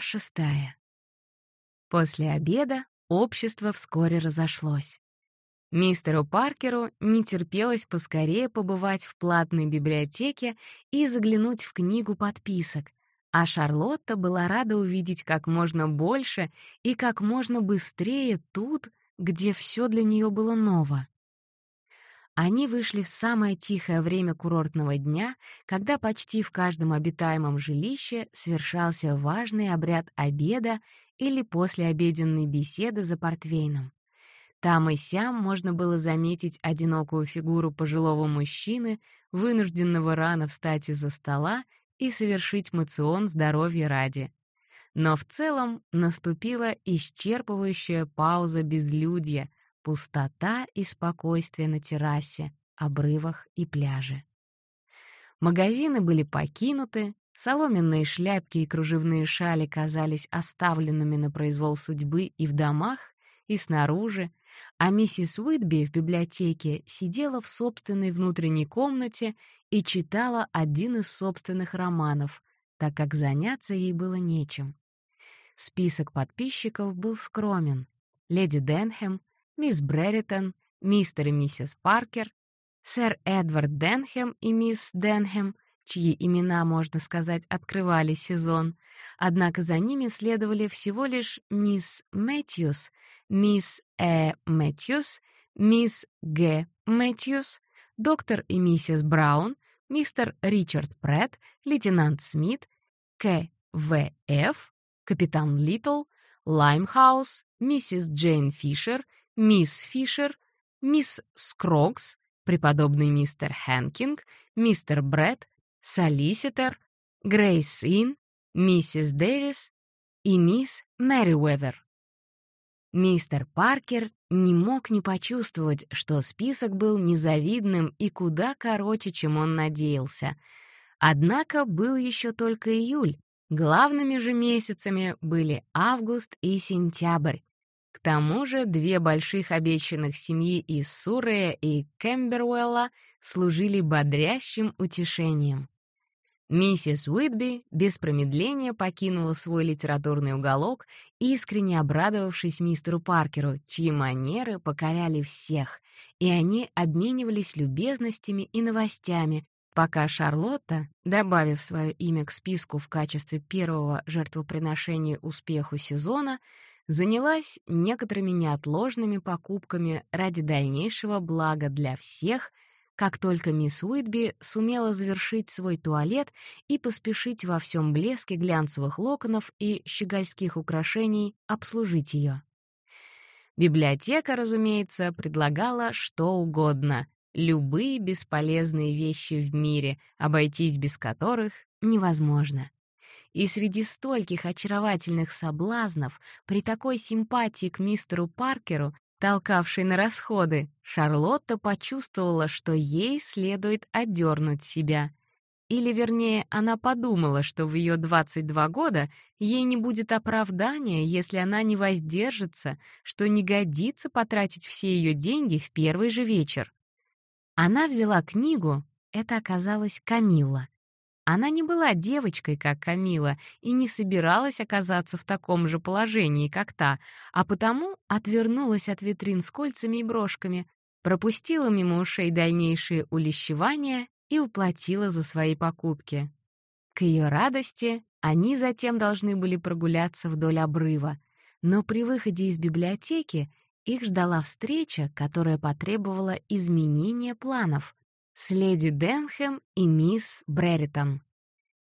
Шестая. После обеда общество вскоре разошлось. Мистеру Паркеру не терпелось поскорее побывать в платной библиотеке и заглянуть в книгу подписок, а Шарлотта была рада увидеть как можно больше и как можно быстрее тут, где все для нее было ново. Они вышли в самое тихое время курортного дня, когда почти в каждом обитаемом жилище совершался важный обряд обеда или послеобеденной беседы за портвейном. Там и сям можно было заметить одинокую фигуру пожилого мужчины, вынужденного рано встать из-за стола и совершить мацион здоровья ради. Но в целом наступила исчерпывающая пауза безлюдья, Пустота и спокойствие на террасе, обрывах и пляже. Магазины были покинуты, соломенные шляпки и кружевные шали казались оставленными на произвол судьбы и в домах, и снаружи, а миссис Уитби в библиотеке сидела в собственной внутренней комнате и читала один из собственных романов, так как заняться ей было нечем. Список подписчиков был скромен. Леди Денхэм, мисс Бреритон, мистер и миссис Паркер, сэр Эдвард Денхэм и мисс Денхэм, чьи имена, можно сказать, открывали сезон, однако за ними следовали всего лишь мисс Мэтьюс, мисс Э. Мэтьюс, мисс Г. Мэтьюс, доктор и миссис Браун, мистер Ричард Претт, лейтенант Смит, К. В. Ф., капитан Литл, Лаймхаус, миссис Джейн Фишер, мисс Фишер, мисс Скрогс, преподобный мистер Хэнкинг, мистер Брэд, солиситор, Грейс-Инн, миссис Дэвис и мисс Мэриуэзер. Мистер Паркер не мог не почувствовать, что список был незавидным и куда короче, чем он надеялся. Однако был еще только июль. Главными же месяцами были август и сентябрь, к тому же две больших обещанных семьи из Суррея и Кембервелла служили бодрящим утешением. Миссис Уитби без промедления покинула свой литературный уголок, искренне обрадовавшись мистеру Паркеру, чьи манеры покоряли всех, и они обменивались любезностями и новостями, пока Шарлотта, добавив свое имя к списку в качестве первого жертвоприношения успеху сезона, занялась некоторыми неотложными покупками ради дальнейшего блага для всех, как только мисс Уитби сумела завершить свой туалет и поспешить во всем блеске глянцевых локонов и щегольских украшений обслужить ее. Библиотека, разумеется, предлагала что угодно, любые бесполезные вещи в мире, обойтись без которых невозможно. И среди стольких очаровательных соблазнов, при такой симпатии к мистеру Паркеру, толкавшей на расходы, Шарлотта почувствовала, что ей следует одернуть себя. Или, вернее, она подумала, что в ее 22 года ей не будет оправдания, если она не воздержится, что не годится потратить все ее деньги в первый же вечер. Она взяла книгу, это оказалась Камилла, она не была девочкой, как Камила, и не собиралась оказаться в таком же положении, как та, а потому отвернулась от витрин с кольцами и брошками, пропустила мимо ушей дальнейшие улещевания и уплатила за свои покупки. К ее радости они затем должны были прогуляться вдоль обрыва, но при выходе из библиотеки их ждала встреча, которая потребовала изменения планов с леди Денхэм и мисс Бреритон.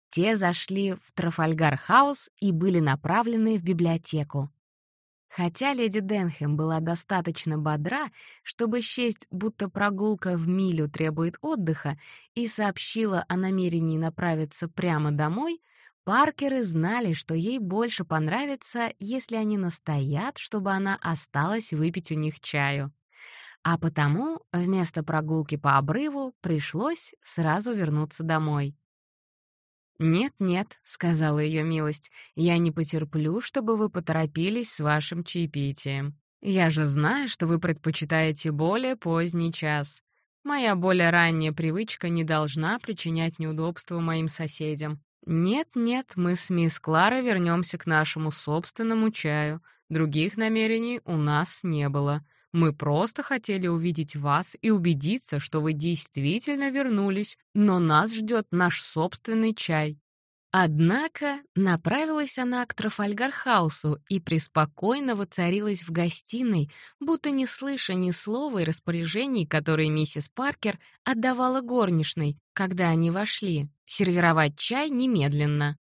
Те зашли в Трафальгар-хаус и были направлены в библиотеку. Хотя леди Денхэм была достаточно бодра, чтобы счесть, будто прогулка в милю требует отдыха, и сообщила о намерении направиться прямо домой, Паркеры знали, что ей больше понравится, если они настоят, чтобы она осталась выпить у них чаю. А потому вместо прогулки по обрыву пришлось сразу вернуться домой. «Нет-нет», — сказала ее милость, — «я не потерплю, чтобы вы поторопились с вашим чаепитием. Я же знаю, что вы предпочитаете более поздний час. Моя более ранняя привычка не должна причинять неудобства моим соседям. «Нет-нет, мы с мисс Кларой вернемся к нашему собственному чаю. Других намерений у нас не было. Мы просто хотели увидеть вас и убедиться, что вы действительно вернулись, но нас ждет наш собственный чай». Однако направилась она к Трафальгархаусу и преспокойно воцарилась в гостиной, будто не слыша ни слова и распоряжений, которые миссис Паркер отдавала горничной, когда они вошли, сервировать чай немедленно.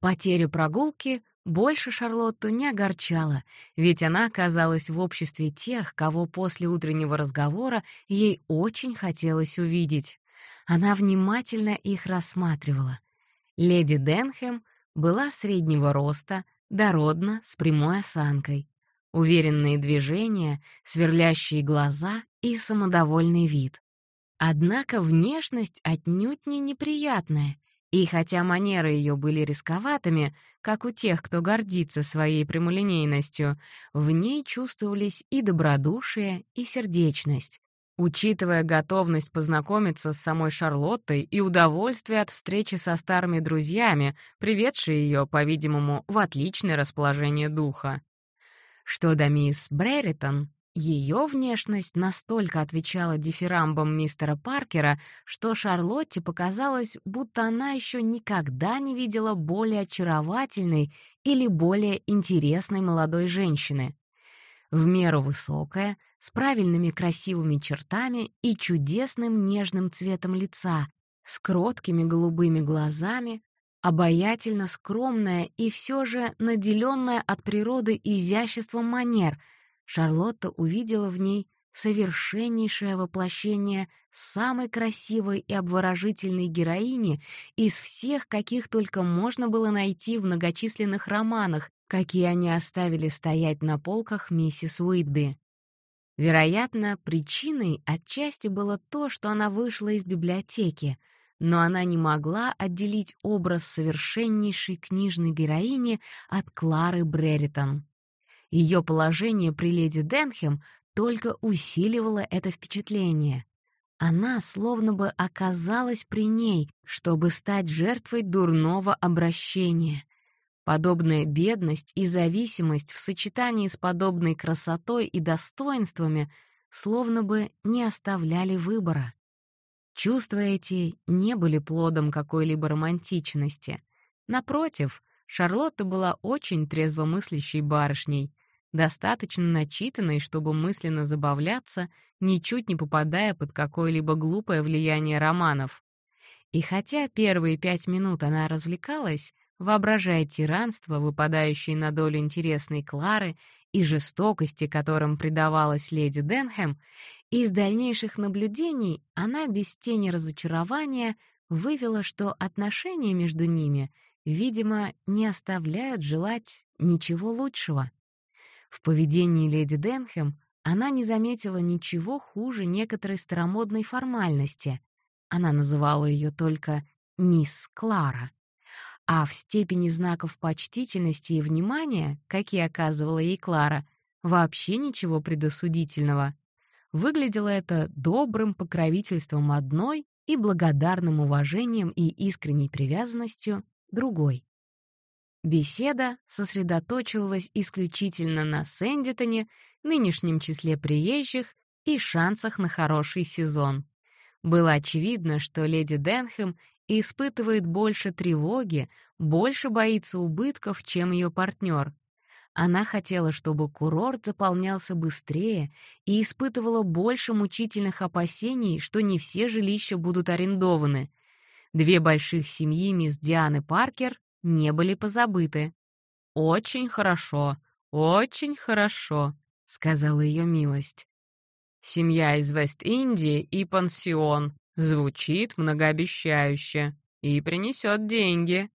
Потерю прогулки больше Шарлотту не огорчала, ведь она оказалась в обществе тех, кого после утреннего разговора ей очень хотелось увидеть. Она внимательно их рассматривала — Леди Денхэм была среднего роста, дородна, с прямой осанкой. Уверенные движения, сверлящие глаза и самодовольный вид. Однако внешность отнюдь не неприятная, и хотя манеры ее были рисковатыми, как у тех, кто гордится своей прямолинейностью, в ней чувствовались и добродушие, и сердечность. Учитывая готовность познакомиться с самой Шарлоттой и удовольствие от встречи со старыми друзьями, приведшие ее, по-видимому, в отличное расположение духа. Что до мисс Бреритон, ее внешность настолько отвечала дифирамбам мистера Паркера, что Шарлотте показалось, будто она еще никогда не видела более очаровательной или более интересной молодой женщины. В меру высокая — с правильными красивыми чертами и чудесным нежным цветом лица, с кроткими голубыми глазами, обаятельно скромная и все же наделенная от природы изяществом манер, Шарлотта увидела в ней совершеннейшее воплощение самой красивой и обворожительной героини из всех, каких только можно было найти в многочисленных романах, какие они оставили стоять на полках миссис Уитби. Вероятно, причиной отчасти было то, что она вышла из библиотеки, но она не могла отделить образ совершеннейшей книжной героини от Клары Бреритон. Ее положение при леди Денхем только усиливало это впечатление. Она словно бы оказалась при ней, чтобы стать жертвой дурного обращения. Подобная бедность и зависимость в сочетании с подобной красотой и достоинствами словно бы не оставляли выбора. Чувства эти не были плодом какой-либо романтичности. Напротив, Шарлотта была очень трезвомыслящей барышней, достаточно начитанной, чтобы мысленно забавляться, ничуть не попадая под какое-либо глупое влияние романов. И хотя первые пять минут она развлекалась, воображая тиранство, выпадающее на долю интересной Клары, и жестокости, которым предавалась леди Денхэм, из дальнейших наблюдений она без тени разочарования вывела, что отношения между ними, видимо, не оставляют желать ничего лучшего. В поведении леди Денхэм она не заметила ничего хуже некоторой старомодной формальности. Она называла ее только «мисс Клара» а в степени знаков почтительности и внимания, какие оказывала ей Клара, вообще ничего предосудительного. Выглядело это добрым покровительством одной и благодарным уважением и искренней привязанностью другой. Беседа сосредоточивалась исключительно на Сэндитоне, нынешнем числе приезжих и шансах на хороший сезон. Было очевидно, что леди Денхэм испытывает больше тревоги, больше боится убытков, чем ее партнер. Она хотела, чтобы курорт заполнялся быстрее и испытывала больше мучительных опасений, что не все жилища будут арендованы. Две больших семьи мисс Дианы Паркер не были позабыты. «Очень хорошо, очень хорошо», — сказала ее милость. «Семья из Вест-Индии и пансион. Звучит многообещающе и принесет деньги.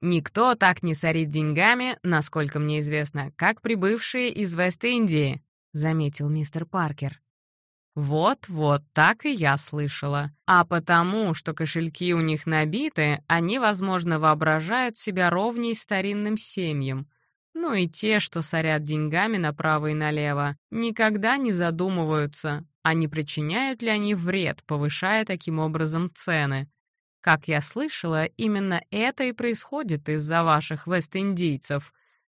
Никто так не сорит деньгами, насколько мне известно, как прибывшие из Вест-Индии, заметил мистер Паркер. Вот-вот, так и я слышала. А потому, что кошельки у них набиты, они, возможно, воображают себя ровней старинным семьям. Ну и те, что сорят деньгами направо и налево, никогда не задумываются, а не причиняют ли они вред, повышая таким образом цены. Как я слышала, именно это и происходит из-за ваших вест-индийцев.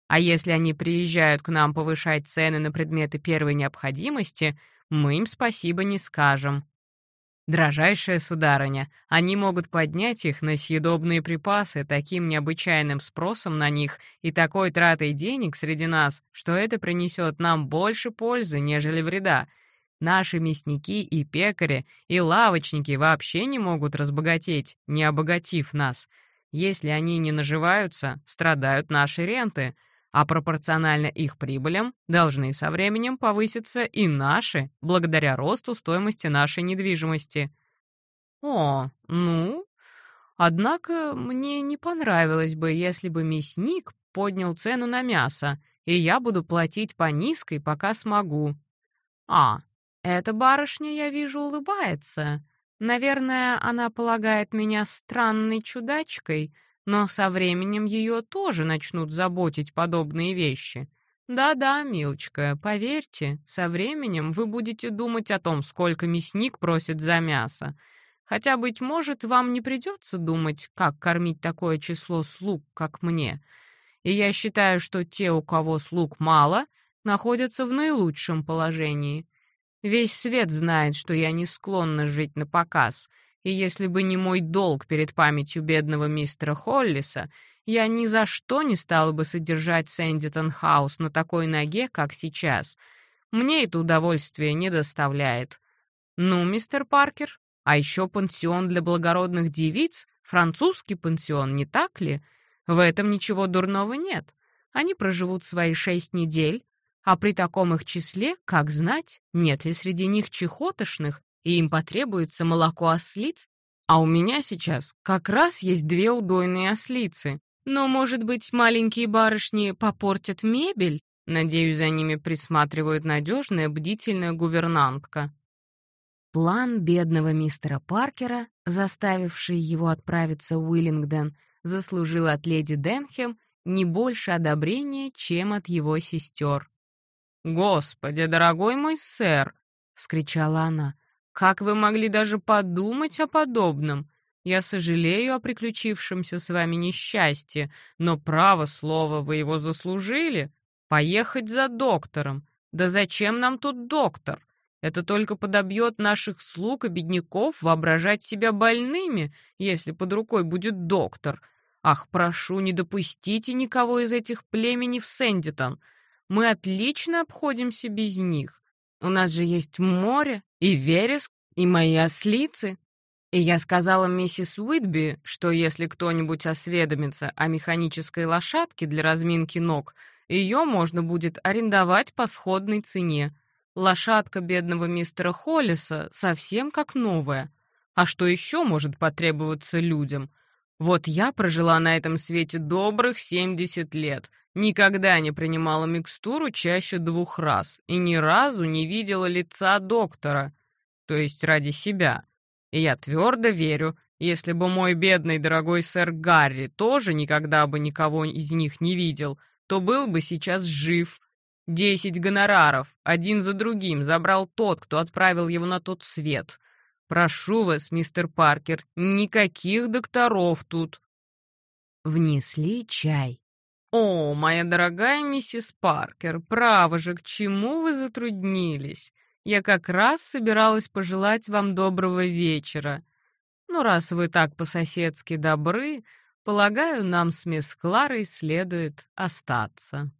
А если они приезжают к нам повышать цены на предметы первой необходимости, мы им спасибо не скажем. Дрожайшая сударыня, они могут поднять их на съедобные припасы таким необычайным спросом на них и такой тратой денег среди нас, что это принесет нам больше пользы, нежели вреда. Наши мясники и пекари, и лавочники вообще не могут разбогатеть, не обогатив нас. Если они не наживаются, страдают наши ренты — а пропорционально их прибылям должны со временем повыситься и наши, благодаря росту стоимости нашей недвижимости. О, ну, однако мне не понравилось бы, если бы мясник поднял цену на мясо, и я буду платить по низкой, пока смогу. А, эта барышня, я вижу, улыбается. Наверное, она полагает меня странной чудачкой — но со временем ее тоже начнут заботить подобные вещи. Да-да, милочка, поверьте, со временем вы будете думать о том, сколько мясник просит за мясо. Хотя, быть может, вам не придется думать, как кормить такое число слуг, как мне. И я считаю, что те, у кого слуг мало, находятся в наилучшем положении. Весь свет знает, что я не склонна жить на показ — и если бы не мой долг перед памятью бедного мистера Холлиса, я ни за что не стала бы содержать Сэндитон Хаус на такой ноге, как сейчас. Мне это удовольствие не доставляет. Ну, мистер Паркер, а еще пансион для благородных девиц, французский пансион, не так ли? В этом ничего дурного нет. Они проживут свои шесть недель, а при таком их числе, как знать, нет ли среди них чехотошных, и им потребуется молоко ослиц, а у меня сейчас как раз есть две удойные ослицы. Но, может быть, маленькие барышни попортят мебель? Надеюсь, за ними присматривает надежная, бдительная гувернантка. План бедного мистера Паркера, заставивший его отправиться в Уиллингдон, заслужил от леди Денхем не больше одобрения, чем от его сестер. «Господи, дорогой мой сэр!» — вскричала она. Как вы могли даже подумать о подобном? Я сожалею о приключившемся с вами несчастье, но, право слово, вы его заслужили. Поехать за доктором. Да зачем нам тут доктор? Это только подобьет наших слуг и бедняков воображать себя больными, если под рукой будет доктор. Ах, прошу, не допустите никого из этих племени в Сэндитон. Мы отлично обходимся без них. У нас же есть море и вереск, и мои ослицы. И я сказала миссис Уитби, что если кто-нибудь осведомится о механической лошадке для разминки ног, ее можно будет арендовать по сходной цене. Лошадка бедного мистера Холлиса совсем как новая. А что еще может потребоваться людям? Вот я прожила на этом свете добрых 70 лет, никогда не принимала микстуру чаще двух раз и ни разу не видела лица доктора, то есть ради себя. И я твердо верю, если бы мой бедный дорогой сэр Гарри тоже никогда бы никого из них не видел, то был бы сейчас жив. Десять гонораров, один за другим, забрал тот, кто отправил его на тот свет. Прошу вас, мистер Паркер, никаких докторов тут. Внесли чай. О, моя дорогая миссис Паркер, право же, к чему вы затруднились? Я как раз собиралась пожелать вам доброго вечера. Ну, раз вы так по-соседски добры, полагаю, нам с мисс Кларой следует остаться.